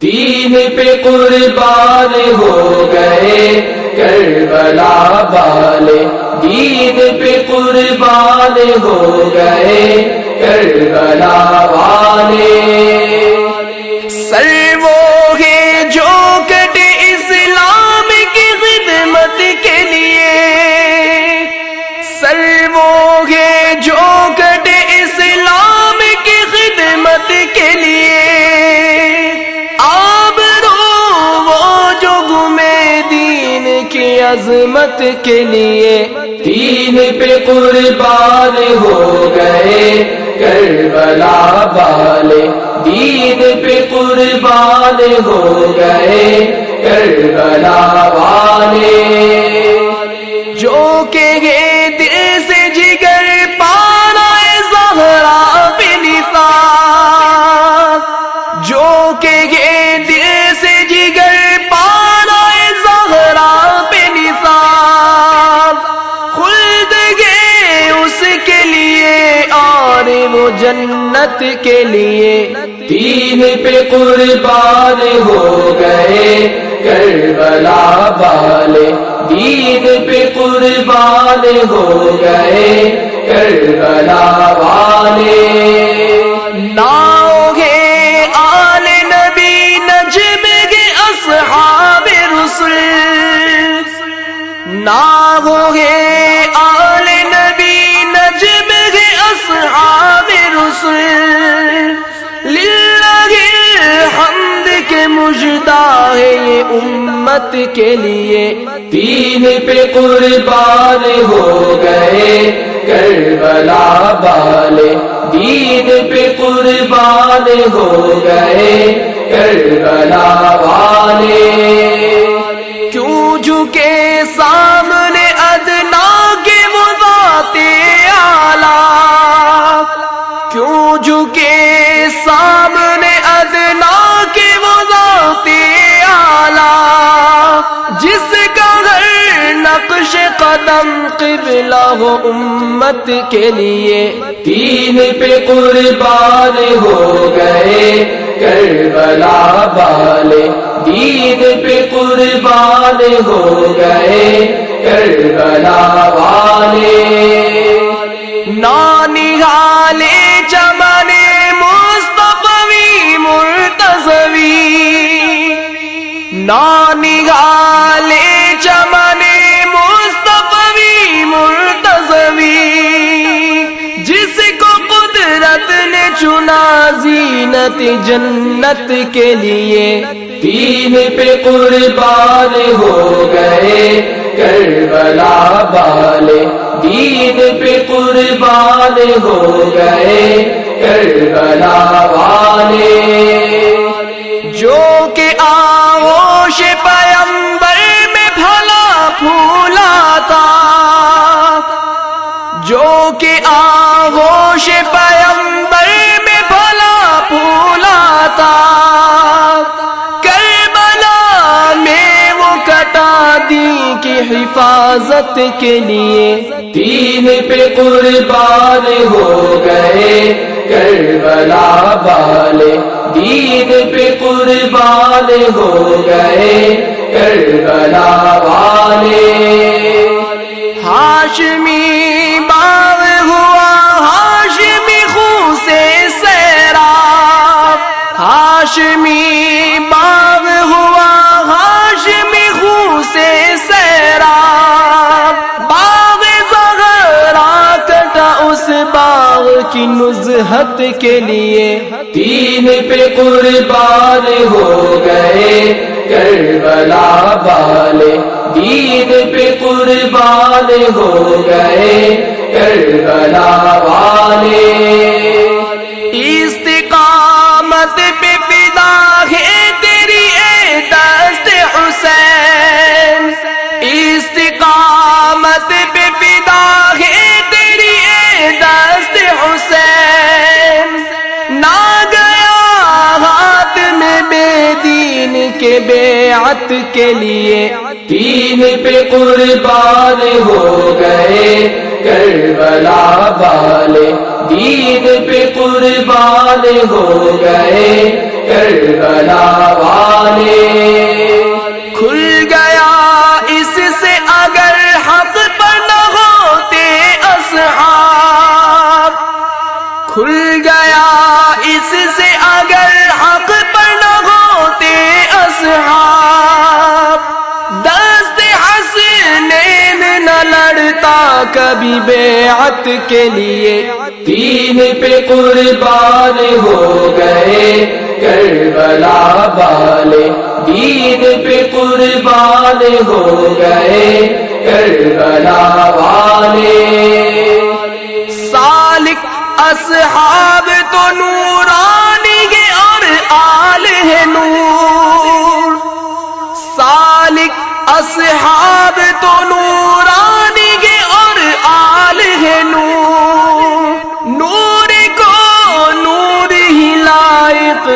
تین پہ قربان ہو گئے کربلا والے۔ دین پہ قربان ہو گئے کربلا والے۔ سر وہ ہے جو کٹ اسلام کی خدمت کے لیے۔ سر وہ ہے جو عظمت کے لیے تین پہ قربان ہو گئے، کربلا والے دین پہ قربان ہو گئے، کربلا والے۔ جو کہ گئے جنت کے لیے تین پہ قربان ہو گئے، کربلا والے دین پہ قربان ہو گئے، کربلا والے۔ ناؤ گے آل نبی نجم گے اصحاب رسول۔ ناؤ گے اصحاب للہ الحمد کے مجدہ ہے یہ امت کے لیے۔ تین پہ قربان ہو گئے، کربلا والے۔ دین پہ قربان ہو گئے، کربلا والے۔ سامنے ادنا کے وہ ذات آلہ جس کا گھر نقش قدم قبلہ ہو امت کے لیے۔ تین پہ قربان ہو گئے کربلا والے۔ دین پہ قربان ہو گئے کربلا والے۔ نانی گالے مرتزوی چمنے جس کو قدرت نے چنا زینت جنت کے لیے۔ تین پہ قربان ہو گئے کربلا والے۔ دین پہ قربان ہو گئے کربلا والے۔ جو کہ آغوش پیمبر میں بھلا پھولا تھا جو کہ آغوش پیمبر میں بھلا پھولا تھا کربلا میں وہ کٹا دی کی حفاظت کے لیے تین پہ قربان ہو گئے۔ کربلا والے قربان ہو گئے کربلا والے۔ ہاشمی کی نزہت کے لیے تین پہ قربان ہو گئے، کربلا والے۔ دین پہ قربان ہو گئے، کربلا والے۔ کے بیعت کے لیے تین پہ قربان ہو گئے کربلا والے۔ دین پہ قربان ہو گئے کربلا والے۔ کبھی بیعت کے لیے تین پہ قربان ہو گئے، کربلا والے دین پہ قربان ہو گئے، کربلا والے۔ سالک اصحاب تو نورانی گے اور آل ہے نور۔ سالک اصحاب تو نورانی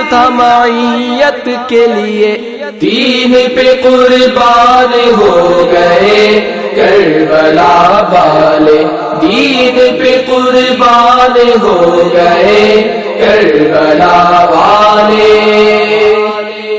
تھا معیت کے لیے دین پہ قربان ہو گئے، کربلا والے دین پہ قربان ہو گئے، کربلا والے۔